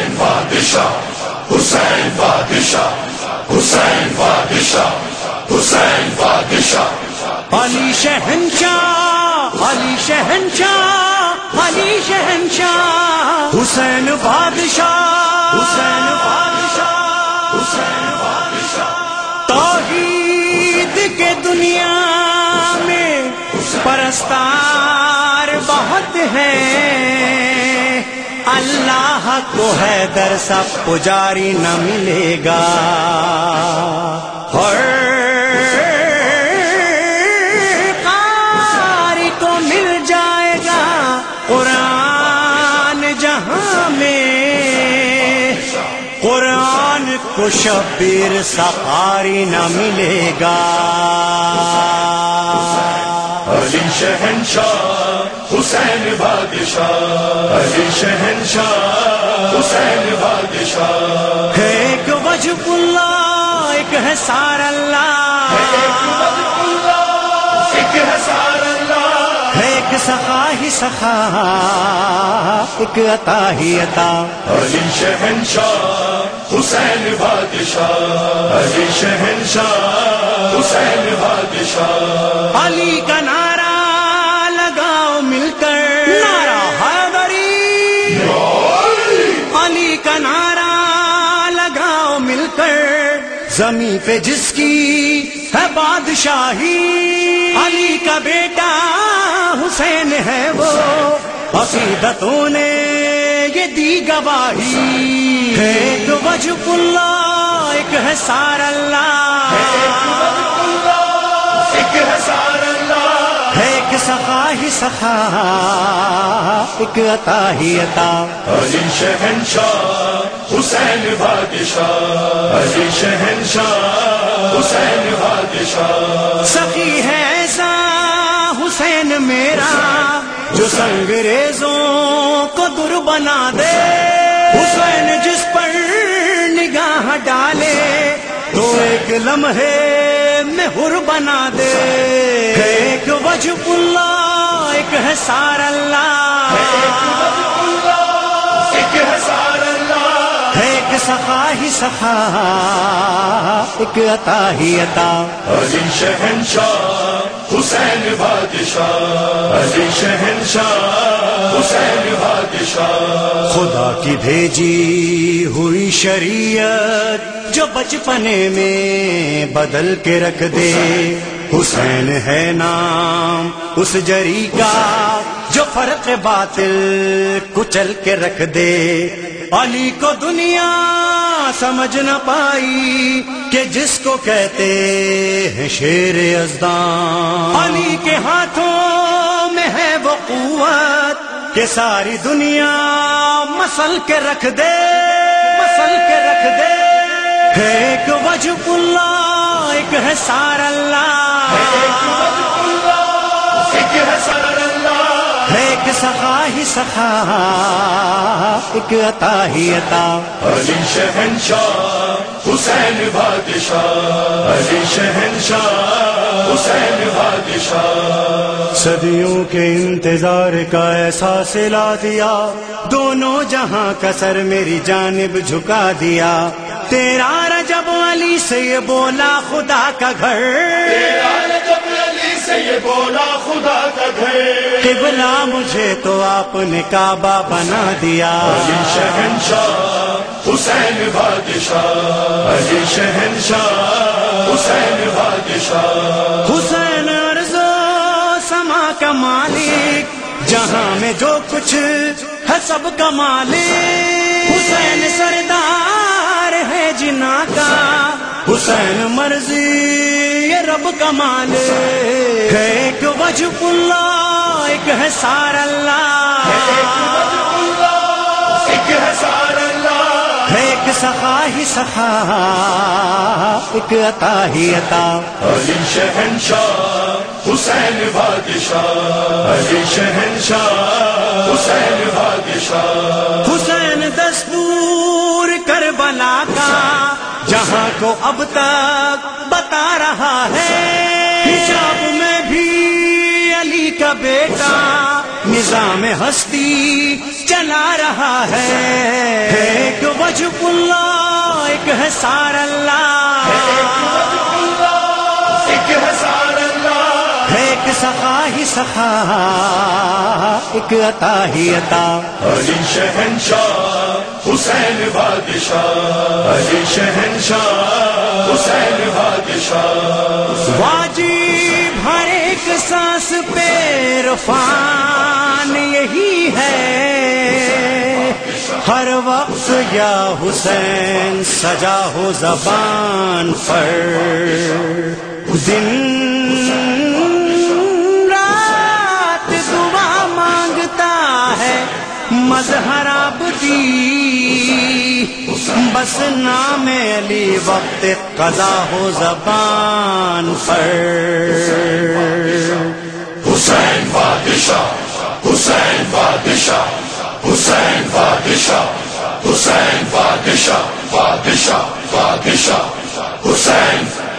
حسین بادشاہ حسین بادشاہ حسین بادشاہ حسین بادشاہ علی شہنشاہ علی شہنشاہ علی شہنشاہ، حسین بادشاہ حسین بادشاہ حسین بادشاہ، توحید کے دنیا میں پرستار بہت ہیں۔ اللہ کو ہے در سب پجاری نہ ملے گا۔ ہر قاری کو مل جائے گا قرآن جہاں میں۔ قرآن کو شبیر سفاری نہ ملے گا۔ علی شہنشاہ حسین بادشاہ۔ علی شہنشاہ حسین بادشاہ۔ ہے ایک وجب اللہ ایک ہے سار اللہ۔ ایک ہزار اللہ ہے ایک سخا ہی سخا ایک عطا ہی عطا۔ علی شہنشاہ حسین بادشاہ۔ علی شہنشاہ۔ حسین بادشاہ۔ علی کا نعرہ کر زمین پہ جس کی ہے بادشاہی علی کا بیٹا حسین ہے وہ۔ عقیدتوں نے یہ دی گواہی۔ ہے ایک وجب اللہ ایک ہے سار اللہ۔ ایک اللہ ہے ایک سخا ہی سخا ایک عطا ہی عطا۔ علی شہنشاہ حسین بادشاہ علی شہنشاہ حسین بادشاہ۔ سخی ہے ایسا حسین میرا جو سنگریزوں کو در بنا دے۔ حسین جس پر نگاہ ڈالے تو ایک لمحے میں ہر بنا دے۔ ایک وجب اللہ ایک ہے سار اللہ۔ سخا ہی سخا ایک عطا ہی عطا۔ علی شہنشاہ حسین بادشاہ۔ علی شہنشاہ حسین بادشاہ۔ خدا کی بھیجی ہوئی شریعت جو بچپنے میں بدل کے رکھ دے۔ حسین ہے نام اس جری کا جو فرق باطل کچل کے رکھ دے۔ علی کو دنیا سمجھ نہ پائی کہ جس کو کہتے ہیں شیر ازدان علی کے ہاتھوں میں ہے وہ قوت کہ ساری دنیا مسل کے رکھ دے۔ مسل کے رکھ دے۔ ایک وجب اللہ، ایک ہے سار اللہ۔ ایک ہزار اللہ، ایک ہے سار اللہ۔ ایک سخا ہی سخا ایک عطا ہی عطا۔ علی شہنشاہ حسین بادشاہ۔ علی شہنشاہ حسین بادشاہ۔ صدیوں کے انتظار کا احساس لا دیا دونوں جہاں کا سر میری جانب جھکا دیا۔ تیرا رجب علی سے یہ بولا خدا کا گھر۔ علی سے یہ بولا خدا کا گھر۔ قبلہ مجھے تو آپ نے کعبہ بنا دیا۔ علی شہنشاہ حسین بادشاہ۔ علی شہنشاہ حسین بادشاہ۔ حسین عرض و سما کا مالک جہاں میں جو کچھ ہے سب کا مالک۔ حسین سردار ہے جنا کا۔ حسین مرضی رب کا مالک ہے۔ ایک وجب اللہ ایک ہے سار اللہ۔ ایک اللہ۔ سخا ہی سخا ایک عطا ہی عطا۔ علی شہنشاہ حسین بادشاہ۔ علی شہنشاہ حسین بادشاہ۔ حسین دستور کربلا کا جہاں کو اب تک رہا ہے۔ حجاب میں بھی علی کا بیٹا نظام ہستی چلا رہا ہے۔ ایک وجب اللہ ایک ہے سار اللہ۔ ایک ہے سار اللہ۔ ایک سخا ہی سخا ایک عطا ہی عطا۔ علی شہنشاہ۔ حسین بادشاہ، علی شہنشاہ، حسین بادشاہ۔ واجب ہر ایک سانس پہ رفان یہی ہے۔ ہر وقت یا حسین سجا ہو زبان پر۔ دن مظہر آبدی، بس نام علی وقت قضا ہو زبان پر۔ حسین بادشاہ حسین بادشاہ حسین بادشاہ حسین بادشاہ بادشاہ بادشاہ، حسین۔